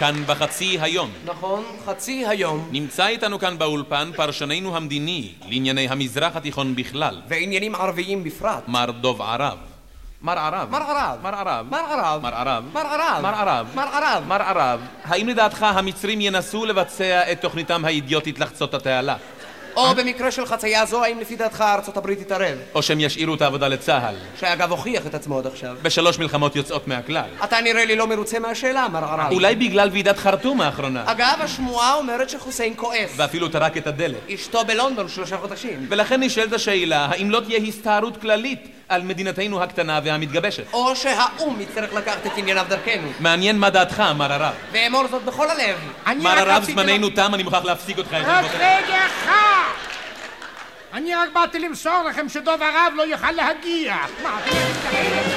כאן בחצי היום. נכון, חצי היום. נמצא איתנו כאן באולפן פרשננו המדיני לענייני המזרח התיכון בכלל, ועניינים ערביים בפרט. מר דוב ערב. מר ערב. מר ערב. מר ערב. מר ערב. מר ערב. מר ערב. מר ערב. מר ערב. מר ערב, האם לדעתך המצרים ינסו לבצע את תוכניתם האידיוטית לחצות התעלה? או במקרה של חצייה זו, האם לפי דעתך ארצות הברית תתערב? או שהם ישאירו את העבודה לצה"ל? שאגב הוכיח את עצמו עד עכשיו. בשלוש מלחמות יוצאות מהכלל. אתה נראה לי לא מרוצה מהשאלה, מר ערב. אולי בגלל ועידת חרטום האחרונה. אגב, השמועה אומרת שחוסיין כועס. ואפילו טרק את הדלת. אשתו בלונדון שלושה חודשים. ולכן נשאלת השאלה, האם לא תהיה הסתערות כללית על מדינתנו הקטנה והמתגבשת? או שהאו"ם יצטרך לקחת את ענייניו דרכנו. מעניין מה דעתך, מר ערב. ואמור זאת בכל הלב. אני מר ערב, זמננו תם, אני מוכרח להפסיק אותך. רק רגע אחד! אני רק באתי למסור לכם שדוב ערב לא יוכל להגיע. מה, אתם...